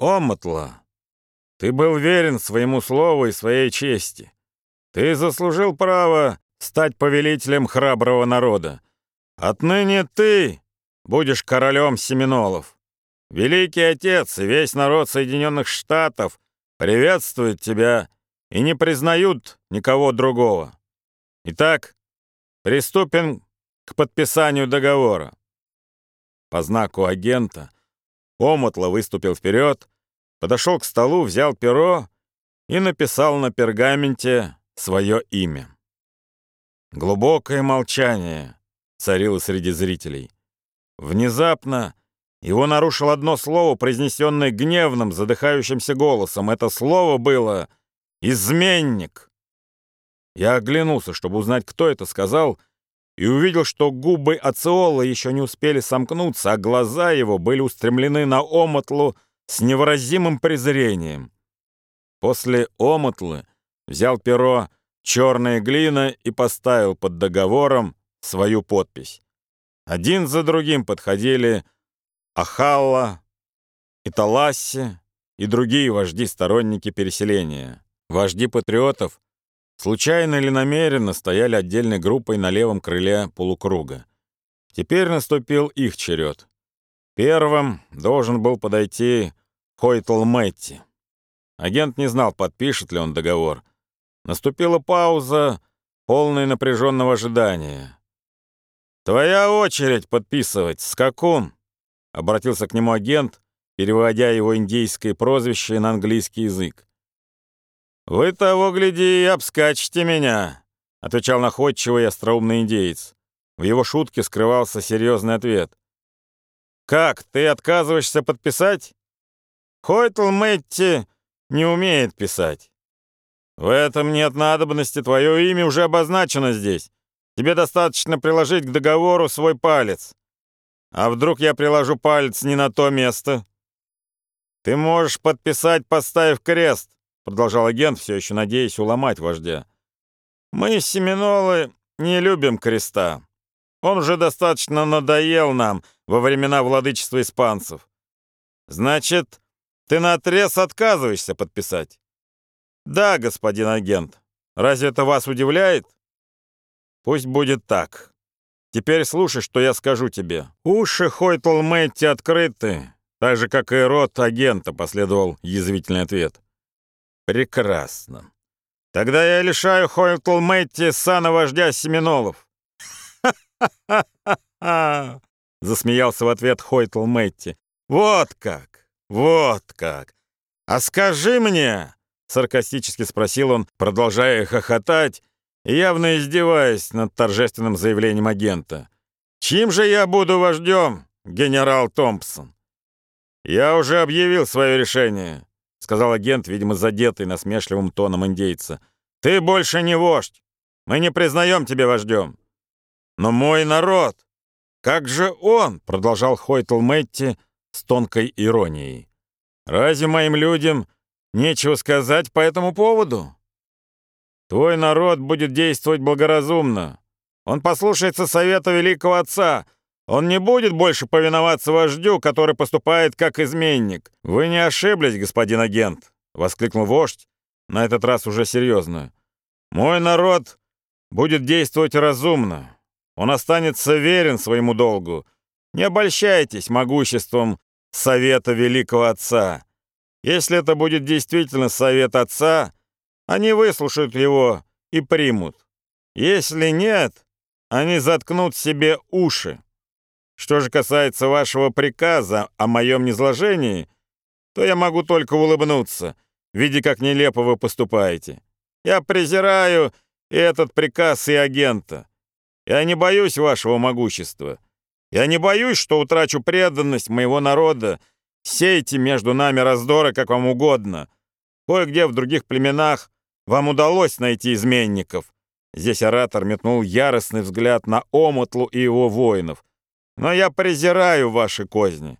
Омотла, ты был верен своему слову и своей чести. Ты заслужил право стать повелителем храброго народа. Отныне ты будешь королем Семенолов. Великий Отец и весь народ Соединенных Штатов приветствуют тебя и не признают никого другого. Итак, приступим к подписанию договора. По знаку агента Омотла выступил вперед, подошел к столу, взял перо и написал на пергаменте свое имя. Глубокое молчание царило среди зрителей. Внезапно его нарушил одно слово, произнесенное гневным, задыхающимся голосом. Это слово было «изменник». Я оглянулся, чтобы узнать, кто это сказал, и увидел, что губы Ациола еще не успели сомкнуться, а глаза его были устремлены на Омотлу с невыразимым презрением. После Омотлы взял перо черная глина и поставил под договором свою подпись. Один за другим подходили Ахалла, Италасси и другие вожди-сторонники переселения. Вожди патриотов случайно или намеренно стояли отдельной группой на левом крыле полукруга. Теперь наступил их черед. Первым должен был подойти Хойтл Мэтти. Агент не знал, подпишет ли он договор. Наступила пауза, полная напряженного ожидания. «Твоя очередь подписывать, скакун!» — обратился к нему агент, переводя его индейское прозвище на английский язык. «Вы того, гляди, и обскачете меня», — отвечал находчивый и остроумный индеец. В его шутке скрывался серьезный ответ. «Как, ты отказываешься подписать?» «Хойтл Мэтти не умеет писать». «В этом нет надобности, твое имя уже обозначено здесь. Тебе достаточно приложить к договору свой палец. А вдруг я приложу палец не на то место? Ты можешь подписать, поставив крест, продолжал агент, все еще надеясь уломать вождя. Мы, семинолы, не любим креста. Он уже достаточно надоел нам во времена владычества испанцев. Значит, ты наотрез отказываешься подписать? Да, господин агент. Разве это вас удивляет? Пусть будет так. Теперь слушай, что я скажу тебе. Уши Хойтл Мэтти открыты, так же, как и рот агента, последовал язвительный ответ. Прекрасно. Тогда я лишаю Хойтл Мэтти сана вождя Семенолов. «Ха-ха-ха-ха!» — засмеялся в ответ Хойтл Мэтти. «Вот как! Вот как! А скажи мне!» — саркастически спросил он, продолжая хохотать явно издеваясь над торжественным заявлением агента. «Чьим же я буду вождем, генерал Томпсон?» «Я уже объявил свое решение», — сказал агент, видимо, задетый насмешливым тоном индейца. «Ты больше не вождь. Мы не признаем тебя вождем». «Но мой народ! Как же он?» — продолжал Хойтл Мэтти с тонкой иронией. «Разве моим людям нечего сказать по этому поводу?» Твой народ будет действовать благоразумно. Он послушается совета великого отца. Он не будет больше повиноваться вождю, который поступает как изменник. Вы не ошиблись, господин агент, — воскликнул вождь, на этот раз уже серьезно. Мой народ будет действовать разумно. Он останется верен своему долгу. Не обольщайтесь могуществом совета великого отца. Если это будет действительно совет отца, они выслушают его и примут. Если нет, они заткнут себе уши. Что же касается вашего приказа о моем низложении, то я могу только улыбнуться, видя, как нелепо вы поступаете. Я презираю и этот приказ, и агента. Я не боюсь вашего могущества. Я не боюсь, что утрачу преданность моего народа. Сейте между нами раздоры, как вам угодно. Кое-где в других племенах вам удалось найти изменников. Здесь оратор метнул яростный взгляд на Омотлу и его воинов. Но я презираю ваши козни.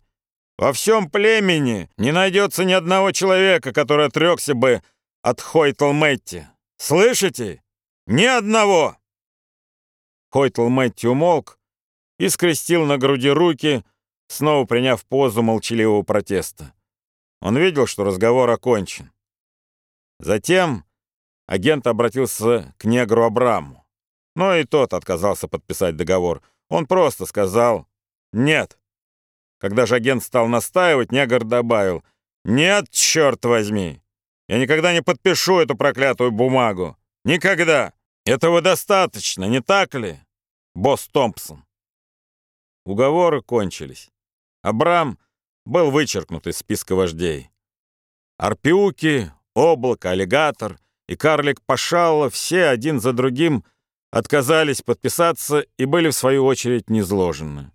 Во всем племени не найдется ни одного человека, который отрекся бы от Хойтл Мэтти. Слышите? Ни одного!» Хойтл Мэтти умолк и скрестил на груди руки, снова приняв позу молчаливого протеста. Он видел, что разговор окончен. Затем агент обратился к негру Абраму. Но и тот отказался подписать договор. Он просто сказал «нет». Когда же агент стал настаивать, негр добавил «нет, черт возьми, я никогда не подпишу эту проклятую бумагу. Никогда. Этого достаточно, не так ли, босс Томпсон?» Уговоры кончились. Абрам был вычеркнут из списка вождей. Арпиуки, Облако, Аллигатор и Карлик Пашалла все один за другим отказались подписаться и были в свою очередь низложены.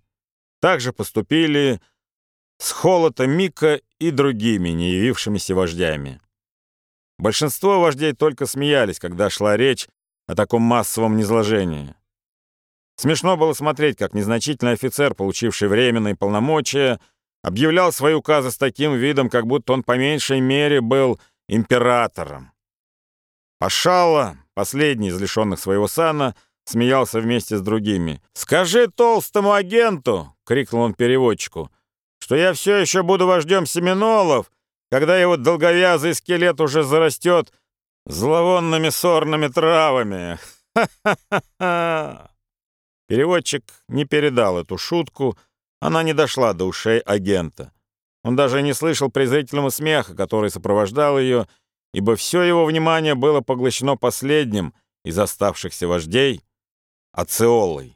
Так же поступили с Холота Мика и другими не явившимися вождями. Большинство вождей только смеялись, когда шла речь о таком массовом низложении. Смешно было смотреть, как незначительный офицер, получивший временные полномочия, объявлял свои указы с таким видом, как будто он по меньшей мере был императором. Пашала, последний из лишенных своего сана, смеялся вместе с другими. «Скажи толстому агенту!» — крикнул он переводчику, «что я все еще буду вождем Семенолов, когда его долговязый скелет уже зарастет зловонными сорными травами. Ха-ха-ха-ха!» Переводчик не передал эту шутку, она не дошла до ушей агента. Он даже не слышал презрительного смеха, который сопровождал ее, ибо все его внимание было поглощено последним из оставшихся вождей — Ациолой.